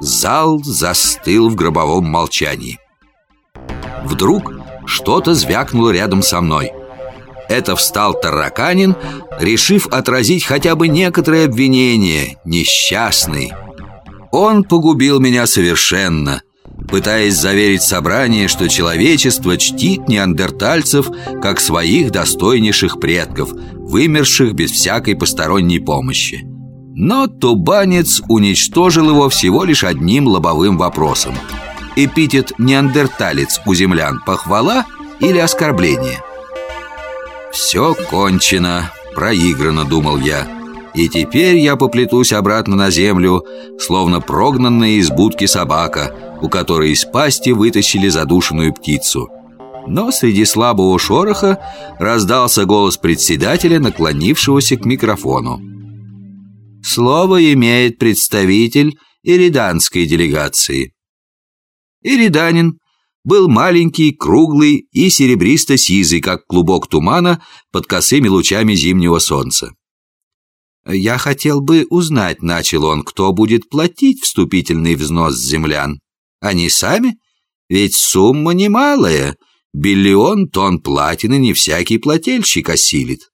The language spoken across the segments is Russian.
Зал застыл в гробовом молчании. Вдруг что-то звякнуло рядом со мной. Это встал Тараканин, решив отразить хотя бы некоторые обвинения, несчастный. Он погубил меня совершенно, пытаясь заверить собрание, что человечество чтит неандертальцев как своих достойнейших предков, вымерших без всякой посторонней помощи. Но тубанец уничтожил его всего лишь одним лобовым вопросом. Эпитет «неандерталец» у землян – похвала или оскорбление? «Все кончено, проиграно», – думал я. И теперь я поплетусь обратно на землю, словно прогнанная из будки собака, у которой из пасти вытащили задушенную птицу. Но среди слабого шороха раздался голос председателя, наклонившегося к микрофону. Слово имеет представитель ириданской делегации. Ириданин был маленький, круглый и серебристо-сизый, как клубок тумана под косыми лучами зимнего солнца. «Я хотел бы узнать, — начал он, — кто будет платить вступительный взнос землян. Они сами? Ведь сумма немалая. Биллион тонн платины не всякий плательщик осилит».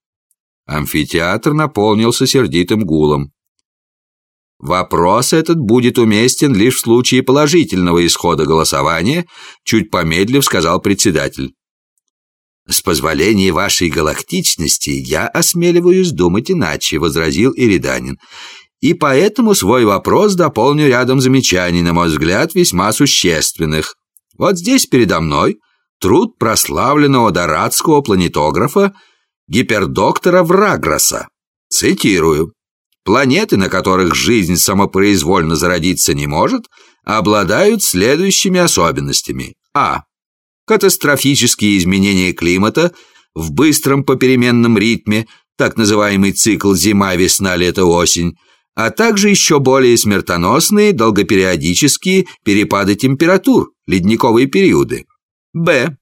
Амфитеатр наполнился сердитым гулом. Вопрос этот будет уместен лишь в случае положительного исхода голосования, чуть помедлив сказал председатель. «С позволения вашей галактичности я осмеливаюсь думать иначе», — возразил Ириданин. «И поэтому свой вопрос дополню рядом замечаний, на мой взгляд, весьма существенных. Вот здесь передо мной труд прославленного дорадского планетографа гипердоктора Врагроса. Цитирую. Планеты, на которых жизнь самопроизвольно зародиться не может, обладают следующими особенностями. А. Катастрофические изменения климата в быстром попеременном ритме, так называемый цикл зима-весна-лето-осень, а также еще более смертоносные долгопериодические перепады температур, ледниковые периоды. Б.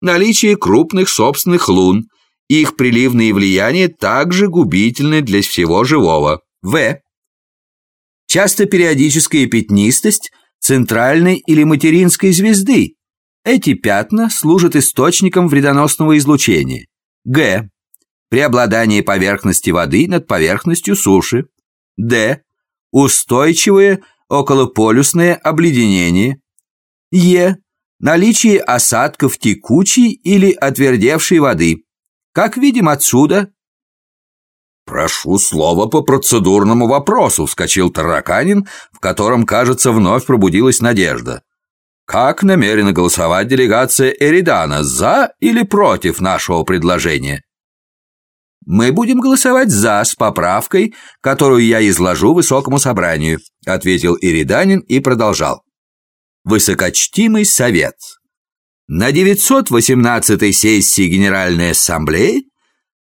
Наличие крупных собственных лун – их приливные влияния также губительны для всего живого. В. Часто периодическая пятнистость центральной или материнской звезды. Эти пятна служат источником вредоносного излучения. Г. Преобладание поверхности воды над поверхностью суши. Д. Устойчивое околополюсное обледенение. Е. Наличие осадков текучей или отвердевшей воды. Как видим отсюда...» «Прошу слова по процедурному вопросу», — вскочил Тараканин, в котором, кажется, вновь пробудилась надежда. «Как намерена голосовать делегация Эридана, за или против нашего предложения?» «Мы будем голосовать «за» с поправкой, которую я изложу высокому собранию», ответил Ириданин и продолжал. «Высокочтимый совет, на 918-й сессии Генеральной Ассамблеи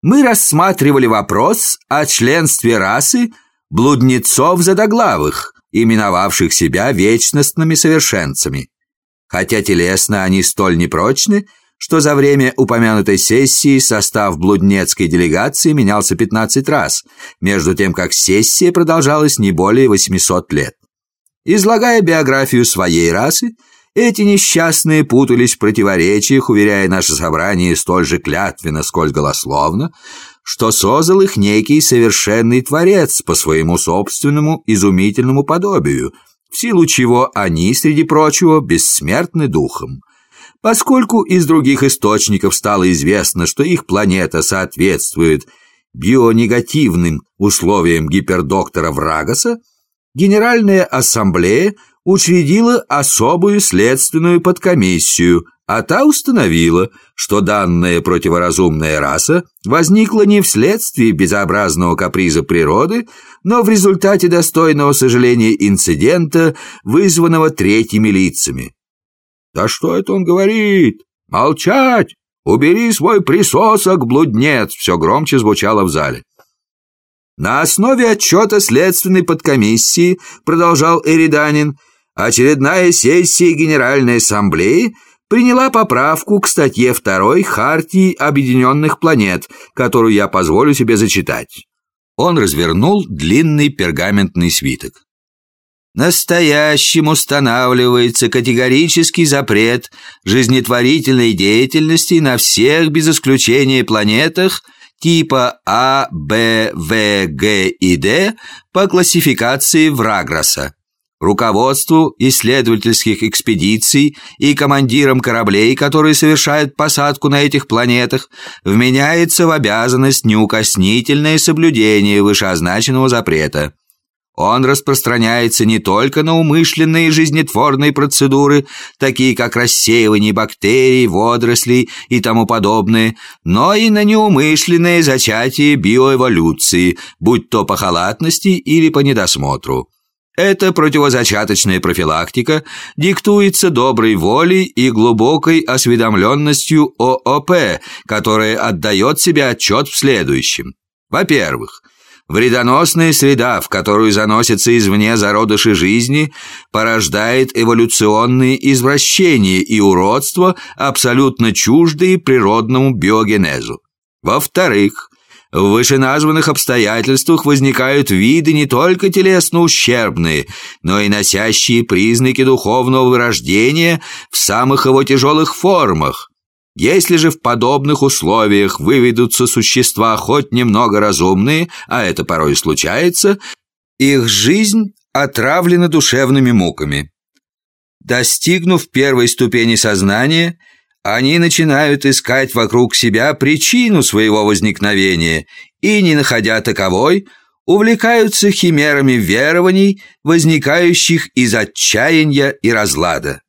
мы рассматривали вопрос о членстве расы блуднецов-задоглавых, именовавших себя вечностными совершенцами. Хотя телесно они столь непрочны, что за время упомянутой сессии состав блуднецкой делегации менялся 15 раз, между тем как сессия продолжалась не более 800 лет. Излагая биографию своей расы, эти несчастные путались в противоречиях, уверяя наше собрание столь же клятвенно, сколь голословно, что создал их некий совершенный творец по своему собственному изумительному подобию, в силу чего они, среди прочего, бессмертны духом. Поскольку из других источников стало известно, что их планета соответствует бионегативным условиям гипердоктора Врагаса, Генеральная ассамблея учредила особую следственную подкомиссию, а та установила, что данная противоразумная раса возникла не вследствие безобразного каприза природы, но в результате достойного сожаления инцидента, вызванного третьими лицами. «Да что это он говорит? Молчать! Убери свой присосок, блуднец!» все громче звучало в зале. На основе отчета следственной подкомиссии, продолжал Эриданин, Очередная сессия Генеральной Ассамблеи приняла поправку к статье 2 Хартии Объединенных Планет, которую я позволю себе зачитать. Он развернул длинный пергаментный свиток. Настоящим устанавливается категорический запрет жизнетворительной деятельности на всех без исключения планетах типа А, Б, В, Г и Д по классификации Враграса. Руководству исследовательских экспедиций и командирам кораблей, которые совершают посадку на этих планетах, вменяется в обязанность неукоснительное соблюдение вышеозначенного запрета. Он распространяется не только на умышленные жизнетворные процедуры, такие как рассеивание бактерий, водорослей и тому подобное, но и на неумышленное зачатие биоэволюции, будь то по халатности или по недосмотру. Эта противозачаточная профилактика диктуется доброй волей и глубокой осведомленностью ООП, которая отдает себе отчет в следующем. Во-первых, Вредоносная среда, в которую заносятся извне зародыши жизни, порождает эволюционные извращения и уродства, абсолютно чуждые природному биогенезу. Во-вторых, в вышеназванных обстоятельствах возникают виды не только телесно ущербные, но и носящие признаки духовного вырождения в самых его тяжелых формах. Если же в подобных условиях выведутся существа хоть немного разумные, а это порой случается, их жизнь отравлена душевными муками. Достигнув первой ступени сознания, они начинают искать вокруг себя причину своего возникновения и, не находя таковой, увлекаются химерами верований, возникающих из отчаяния и разлада.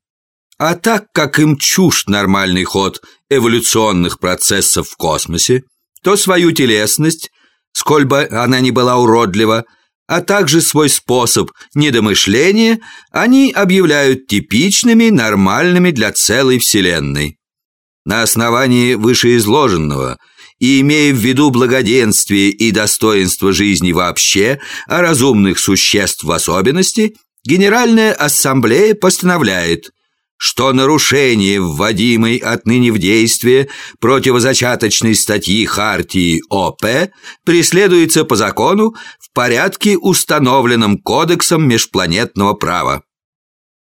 А так как им чужд нормальный ход эволюционных процессов в космосе, то свою телесность, сколь бы она ни была уродлива, а также свой способ недомышления они объявляют типичными, нормальными для целой Вселенной. На основании вышеизложенного и имея в виду благоденствие и достоинство жизни вообще, а разумных существ в особенности, Генеральная Ассамблея постановляет – что нарушение, вводимой отныне в действие противозачаточной статьи Хартии ОП, преследуется по закону в порядке, установленном Кодексом межпланетного права.